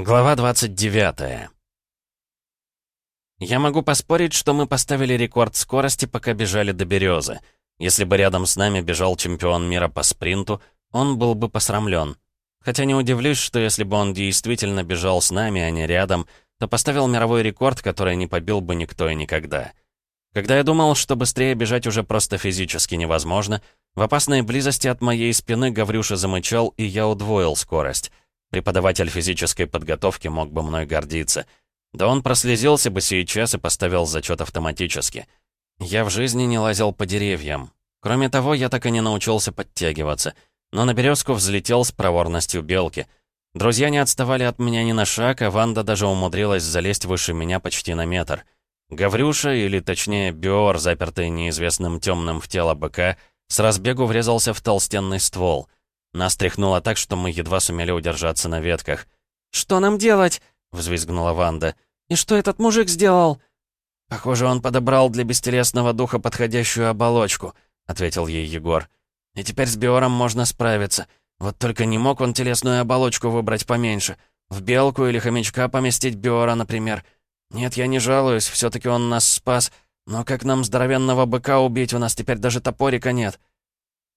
Глава 29 Я могу поспорить, что мы поставили рекорд скорости, пока бежали до березы. Если бы рядом с нами бежал чемпион мира по спринту, он был бы посрамлен. Хотя не удивлюсь, что если бы он действительно бежал с нами, а не рядом, то поставил мировой рекорд, который не побил бы никто и никогда. Когда я думал, что быстрее бежать уже просто физически невозможно, в опасной близости от моей спины Гаврюша замычал, и я удвоил скорость — Преподаватель физической подготовки мог бы мной гордиться. Да он прослезился бы сейчас и поставил зачет автоматически. Я в жизни не лазил по деревьям. Кроме того, я так и не научился подтягиваться. Но на березку взлетел с проворностью белки. Друзья не отставали от меня ни на шаг, а Ванда даже умудрилась залезть выше меня почти на метр. Гаврюша, или точнее Биор, запертый неизвестным темным в тело быка, с разбегу врезался в толстенный ствол — нас тряхнуло так, что мы едва сумели удержаться на ветках. «Что нам делать?» — взвизгнула Ванда. «И что этот мужик сделал?» «Похоже, он подобрал для бестелесного духа подходящую оболочку», — ответил ей Егор. «И теперь с Биором можно справиться. Вот только не мог он телесную оболочку выбрать поменьше. В белку или хомячка поместить Биора, например. Нет, я не жалуюсь, все таки он нас спас. Но как нам здоровенного быка убить, у нас теперь даже топорика нет».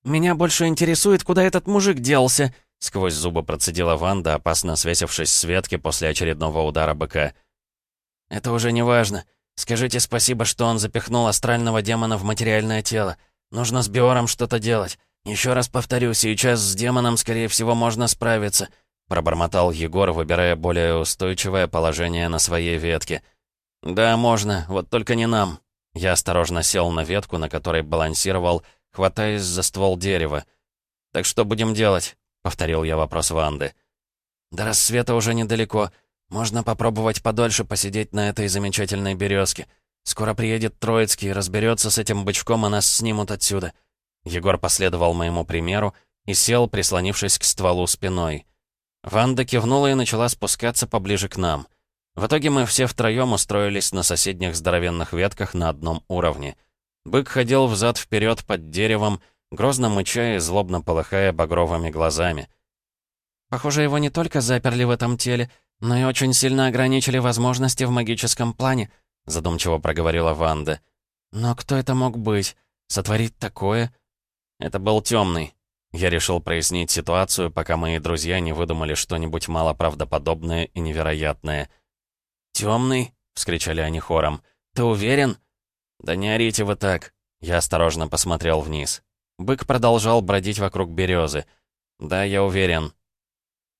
«Меня больше интересует, куда этот мужик делся», — сквозь зубы процедила Ванда, опасно свесившись с ветки после очередного удара быка. «Это уже не важно. Скажите спасибо, что он запихнул астрального демона в материальное тело. Нужно с Биором что-то делать. Еще раз повторю, сейчас с демоном, скорее всего, можно справиться», — пробормотал Егор, выбирая более устойчивое положение на своей ветке. «Да, можно, вот только не нам». Я осторожно сел на ветку, на которой балансировал, — хватаясь за ствол дерева. «Так что будем делать?» — повторил я вопрос Ванды. «До рассвета уже недалеко. Можно попробовать подольше посидеть на этой замечательной березке. Скоро приедет Троицкий, разберется с этим бычком, и нас снимут отсюда». Егор последовал моему примеру и сел, прислонившись к стволу спиной. Ванда кивнула и начала спускаться поближе к нам. В итоге мы все втроем устроились на соседних здоровенных ветках на одном уровне — Бык ходил взад-вперед под деревом, грозно мыча и злобно полыхая багровыми глазами. «Похоже, его не только заперли в этом теле, но и очень сильно ограничили возможности в магическом плане», задумчиво проговорила Ванда. «Но кто это мог быть? Сотворить такое?» «Это был темный. Я решил прояснить ситуацию, пока мои друзья не выдумали что-нибудь малоправдоподобное и невероятное. «Темный?» — вскричали они хором. «Ты уверен?» «Да не орите вы так!» Я осторожно посмотрел вниз. Бык продолжал бродить вокруг березы. «Да, я уверен».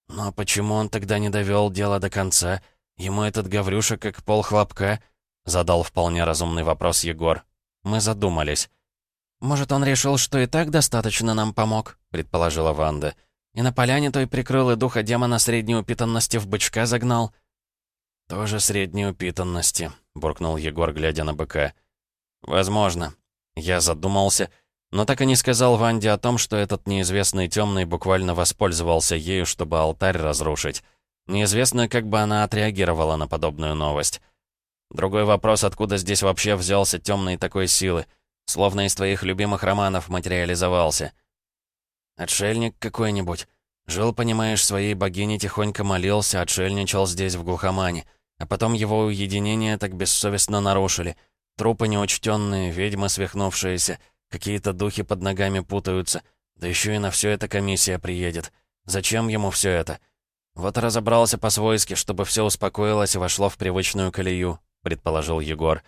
«Но почему он тогда не довел дело до конца? Ему этот Гаврюша как пол хлопка?» Задал вполне разумный вопрос Егор. Мы задумались. «Может, он решил, что и так достаточно нам помог?» предположила Ванда. «И на поляне той прикрыл и духа демона средней упитанности в бычка загнал?» «Тоже средней упитанности», — буркнул Егор, глядя на быка. «Возможно». Я задумался, но так и не сказал Ванде о том, что этот неизвестный темный буквально воспользовался ею, чтобы алтарь разрушить. Неизвестно, как бы она отреагировала на подобную новость. Другой вопрос, откуда здесь вообще взялся темный такой силы, словно из твоих любимых романов материализовался. Отшельник какой-нибудь. Жил, понимаешь, своей богине тихонько молился, отшельничал здесь, в глухомане. А потом его уединение так бессовестно нарушили — Трупы неучтенные, ведьмы свихнувшиеся, какие-то духи под ногами путаются. Да еще и на все это комиссия приедет. Зачем ему все это? Вот разобрался по-свойски, чтобы все успокоилось и вошло в привычную колею, предположил Егор.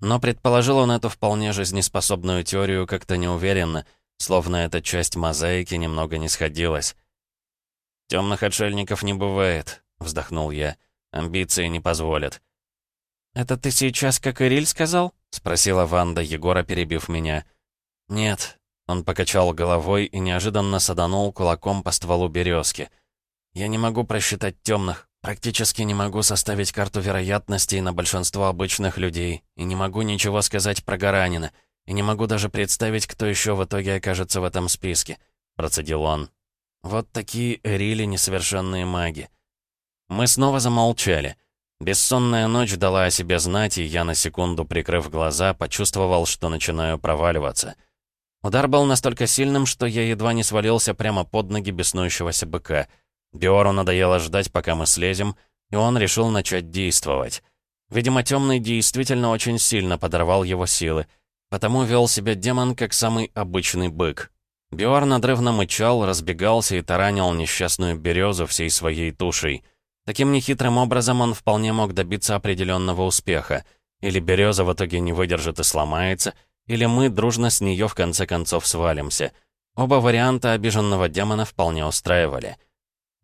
Но предположил он эту вполне жизнеспособную теорию как-то неуверенно, словно эта часть мозаики немного не сходилась. «Темных отшельников не бывает», — вздохнул я. «Амбиции не позволят». «Это ты сейчас как Ириль сказал?» — спросила Ванда, Егора перебив меня. «Нет». Он покачал головой и неожиданно саданул кулаком по стволу березки. «Я не могу просчитать темных, практически не могу составить карту вероятностей на большинство обычных людей, и не могу ничего сказать про Гаранина, и не могу даже представить, кто еще в итоге окажется в этом списке», — процедил он. «Вот такие Эрили несовершенные маги». Мы снова замолчали. Бессонная ночь дала о себе знать, и я на секунду, прикрыв глаза, почувствовал, что начинаю проваливаться. Удар был настолько сильным, что я едва не свалился прямо под ноги беснующегося быка. Биору надоело ждать, пока мы слезем, и он решил начать действовать. Видимо, темный действительно очень сильно подорвал его силы, потому вел себя демон как самый обычный бык. Биор надрывно мычал, разбегался и таранил несчастную березу всей своей тушей. Таким нехитрым образом он вполне мог добиться определенного успеха. Или береза в итоге не выдержит и сломается, или мы дружно с нее в конце концов свалимся. Оба варианта обиженного демона вполне устраивали.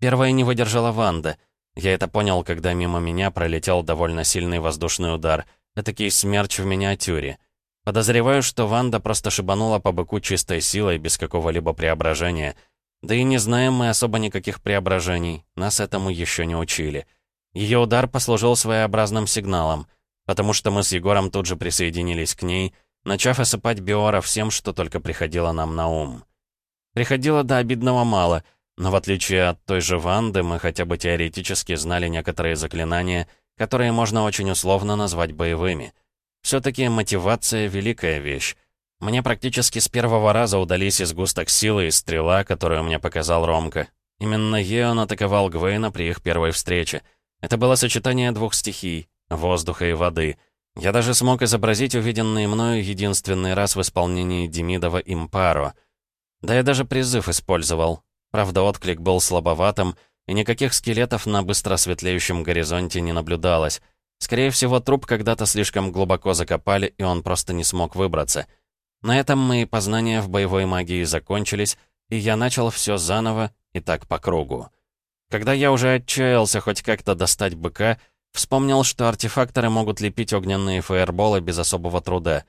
Первая не выдержала Ванда. Я это понял, когда мимо меня пролетел довольно сильный воздушный удар. Этакий смерч в миниатюре. Подозреваю, что Ванда просто шибанула по быку чистой силой, без какого-либо преображения. Да и не знаем мы особо никаких преображений, нас этому еще не учили. Ее удар послужил своеобразным сигналом, потому что мы с Егором тут же присоединились к ней, начав осыпать Биора всем, что только приходило нам на ум. Приходило до обидного мало, но в отличие от той же Ванды, мы хотя бы теоретически знали некоторые заклинания, которые можно очень условно назвать боевыми. Все-таки мотивация — великая вещь. Мне практически с первого раза удались из густок силы и стрела, которую мне показал Ромка. Именно ей он атаковал Гвейна при их первой встрече. Это было сочетание двух стихий — воздуха и воды. Я даже смог изобразить увиденные мною единственный раз в исполнении Демидова «Импаро». Да я даже призыв использовал. Правда, отклик был слабоватым, и никаких скелетов на быстро светлеющем горизонте не наблюдалось. Скорее всего, труп когда-то слишком глубоко закопали, и он просто не смог выбраться. На этом мои познания в боевой магии закончились, и я начал все заново и так по кругу. Когда я уже отчаялся хоть как-то достать быка, вспомнил, что артефакторы могут лепить огненные фаерболы без особого труда.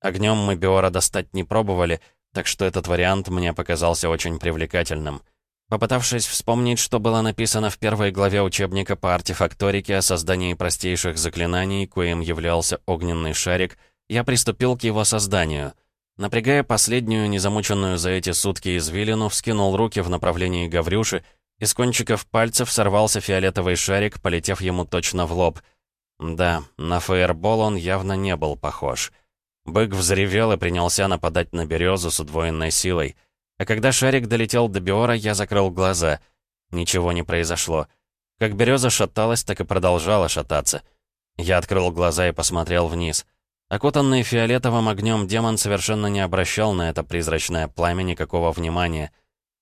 Огнем мы Биора достать не пробовали, так что этот вариант мне показался очень привлекательным. Попытавшись вспомнить, что было написано в первой главе учебника по артефакторике о создании простейших заклинаний, коим являлся огненный шарик, я приступил к его созданию — Напрягая последнюю, незамученную за эти сутки извилину, вскинул руки в направлении Гаврюши, из кончиков пальцев сорвался фиолетовый шарик, полетев ему точно в лоб. Да, на фаербол он явно не был похож. Бык взревел и принялся нападать на березу с удвоенной силой. А когда шарик долетел до Биора, я закрыл глаза. Ничего не произошло. Как береза шаталась, так и продолжала шататься. Я открыл глаза и посмотрел вниз — Окутанный фиолетовым огнем демон совершенно не обращал на это призрачное пламя никакого внимания.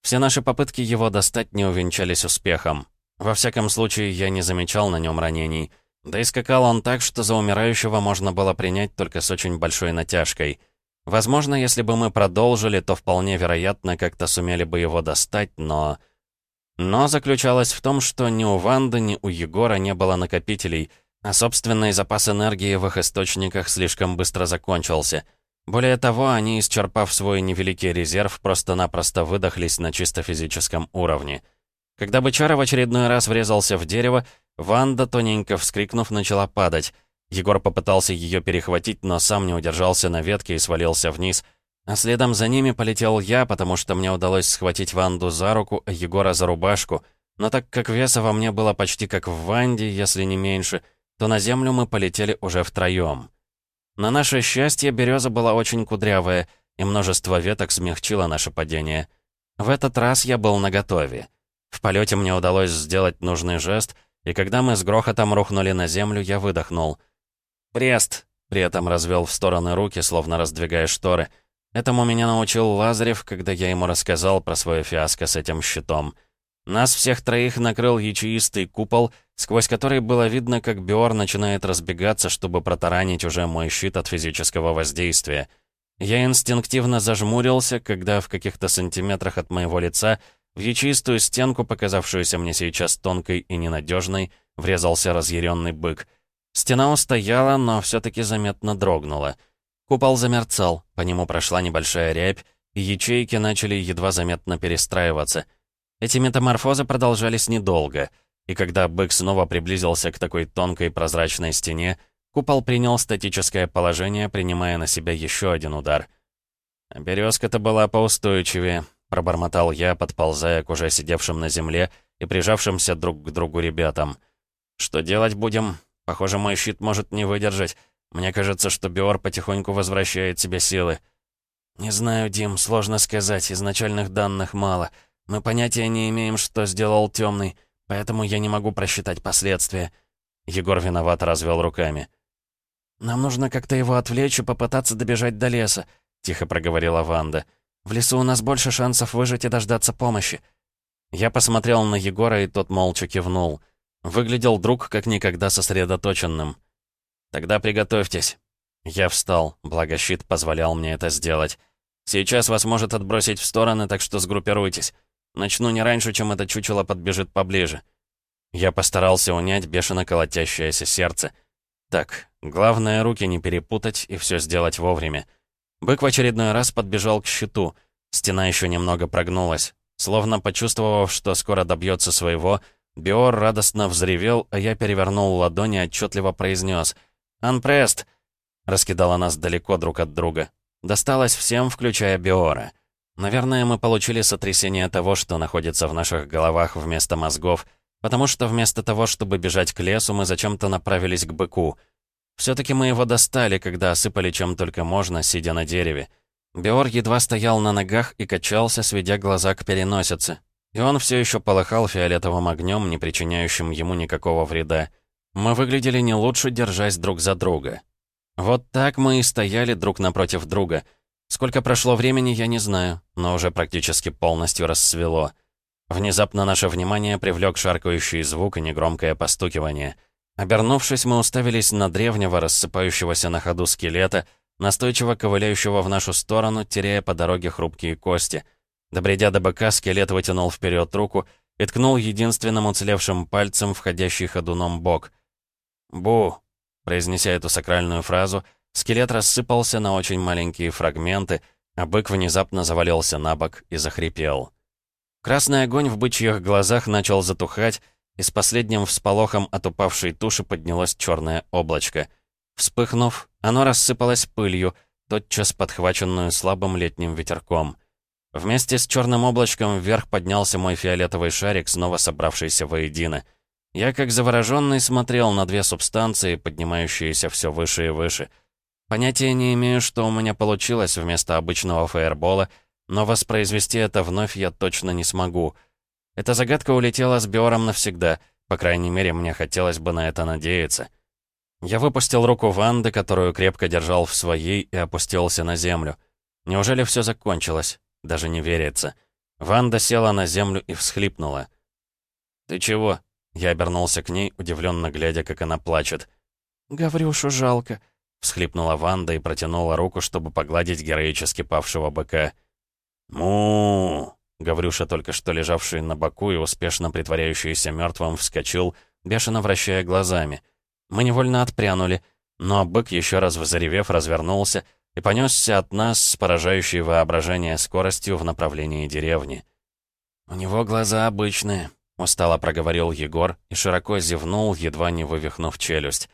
Все наши попытки его достать не увенчались успехом. Во всяком случае, я не замечал на нем ранений. Да и скакал он так, что за умирающего можно было принять только с очень большой натяжкой. Возможно, если бы мы продолжили, то вполне вероятно, как-то сумели бы его достать, но... Но заключалось в том, что ни у Ванды, ни у Егора не было накопителей — а собственный запас энергии в их источниках слишком быстро закончился. Более того, они, исчерпав свой невеликий резерв, просто-напросто выдохлись на чисто физическом уровне. Когда бычара в очередной раз врезался в дерево, Ванда, тоненько вскрикнув, начала падать. Егор попытался ее перехватить, но сам не удержался на ветке и свалился вниз. А следом за ними полетел я, потому что мне удалось схватить Ванду за руку, а Егора за рубашку. Но так как веса во мне было почти как в Ванде, если не меньше — то на землю мы полетели уже втроем. На наше счастье, береза была очень кудрявая, и множество веток смягчило наше падение. В этот раз я был наготове. В полете мне удалось сделать нужный жест, и когда мы с грохотом рухнули на землю, я выдохнул. «Прест!» — при этом развел в стороны руки, словно раздвигая шторы. Этому меня научил Лазарев, когда я ему рассказал про свое фиаско с этим щитом — нас всех троих накрыл ячеистый купол, сквозь который было видно, как Биор начинает разбегаться, чтобы протаранить уже мой щит от физического воздействия. Я инстинктивно зажмурился, когда в каких-то сантиметрах от моего лица в ячеистую стенку, показавшуюся мне сейчас тонкой и ненадежной, врезался разъяренный бык. Стена устояла, но все-таки заметно дрогнула. Купол замерцал, по нему прошла небольшая рябь, и ячейки начали едва заметно перестраиваться — эти метаморфозы продолжались недолго, и когда бык снова приблизился к такой тонкой прозрачной стене, купол принял статическое положение, принимая на себя еще один удар. «Березка-то была поустойчивее», — пробормотал я, подползая к уже сидевшим на земле и прижавшимся друг к другу ребятам. «Что делать будем? Похоже, мой щит может не выдержать. Мне кажется, что Биор потихоньку возвращает себе силы». «Не знаю, Дим, сложно сказать, изначальных данных мало». Мы понятия не имеем, что сделал темный. поэтому я не могу просчитать последствия». Егор виноват развел руками. «Нам нужно как-то его отвлечь и попытаться добежать до леса», — тихо проговорила Ванда. «В лесу у нас больше шансов выжить и дождаться помощи». Я посмотрел на Егора, и тот молча кивнул. Выглядел друг как никогда сосредоточенным. «Тогда приготовьтесь». Я встал, благо щит позволял мне это сделать. «Сейчас вас может отбросить в стороны, так что сгруппируйтесь. Начну не раньше, чем это чучело подбежит поближе». Я постарался унять бешено колотящееся сердце. Так, главное, руки не перепутать и все сделать вовремя. Бык в очередной раз подбежал к щиту. Стена еще немного прогнулась. Словно почувствовав, что скоро добьется своего, Биор радостно взревел, а я перевернул ладони и отчетливо произнес «Анпрест!» Раскидала нас далеко друг от друга. Досталось всем, включая Биора. Наверное, мы получили сотрясение того, что находится в наших головах вместо мозгов, потому что вместо того, чтобы бежать к лесу, мы зачем-то направились к быку. Все-таки мы его достали, когда осыпали чем только можно, сидя на дереве. Биор едва стоял на ногах и качался, сведя глаза к переносице. И он все еще полыхал фиолетовым огнем, не причиняющим ему никакого вреда. Мы выглядели не лучше, держась друг за друга. Вот так мы и стояли друг напротив друга. Сколько прошло времени, я не знаю, но уже практически полностью рассвело. Внезапно наше внимание привлек шаркающий звук и негромкое постукивание. Обернувшись, мы уставились на древнего, рассыпающегося на ходу скелета, настойчиво ковыляющего в нашу сторону, теряя по дороге хрупкие кости. Добредя до быка, скелет вытянул вперед руку и ткнул единственным уцелевшим пальцем входящий ходуном бок. «Бу!» Произнеся эту сакральную фразу, скелет рассыпался на очень маленькие фрагменты, а бык внезапно завалился на бок и захрипел. Красный огонь в бычьих глазах начал затухать, и с последним всполохом от упавшей туши поднялось черное облачко. Вспыхнув, оно рассыпалось пылью, тотчас подхваченную слабым летним ветерком. Вместе с черным облачком вверх поднялся мой фиолетовый шарик, снова собравшийся воедино. Я, как завороженный, смотрел на две субстанции, поднимающиеся все выше и выше. Понятия не имею, что у меня получилось вместо обычного фаербола, но воспроизвести это вновь я точно не смогу. Эта загадка улетела с Биором навсегда, по крайней мере, мне хотелось бы на это надеяться. Я выпустил руку Ванды, которую крепко держал в своей, и опустился на землю. Неужели все закончилось? Даже не верится. Ванда села на землю и всхлипнула. «Ты чего?» Я обернулся к ней, удивленно глядя, как она плачет. «Гаврюшу жалко», — всхлипнула Ванда и протянула руку, чтобы погладить героически павшего быка. му Гаврюша, только что лежавший на боку и успешно притворяющийся мертвым, вскочил, бешено вращая глазами — мы невольно отпрянули, но бык, еще раз взревев, развернулся и понесся от нас с поражающей воображение скоростью в направлении деревни. «У него глаза обычные», — устало проговорил Егор и широко зевнул, едва не вывихнув челюсть.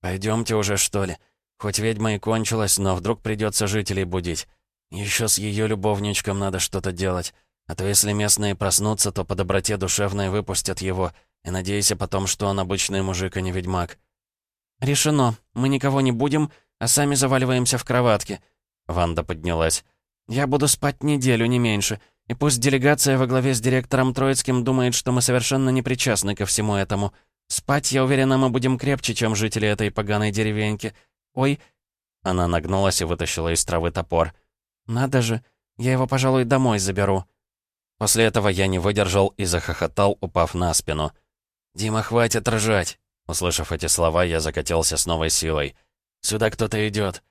«Пойдемте уже, что ли? Хоть ведьма и кончилась, но вдруг придется жителей будить. Еще с ее любовничком надо что-то делать. А то если местные проснутся, то по доброте душевной выпустят его, и надейся потом, что он обычный мужик, а не ведьмак». «Решено. Мы никого не будем, а сами заваливаемся в кроватке». Ванда поднялась. «Я буду спать неделю, не меньше. И пусть делегация во главе с директором Троицким думает, что мы совершенно не причастны ко всему этому. Спать, я уверена, мы будем крепче, чем жители этой поганой деревеньки. Ой...» Она нагнулась и вытащила из травы топор. «Надо же, я его, пожалуй, домой заберу». После этого я не выдержал и захохотал, упав на спину. «Дима, хватит ржать!» Услышав эти слова, я закатился с новой силой. «Сюда кто-то идет!»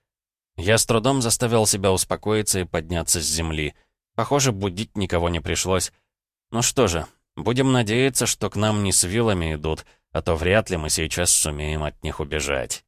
Я с трудом заставил себя успокоиться и подняться с земли. Похоже, будить никого не пришлось. Ну что же, будем надеяться, что к нам не с вилами идут, а то вряд ли мы сейчас сумеем от них убежать.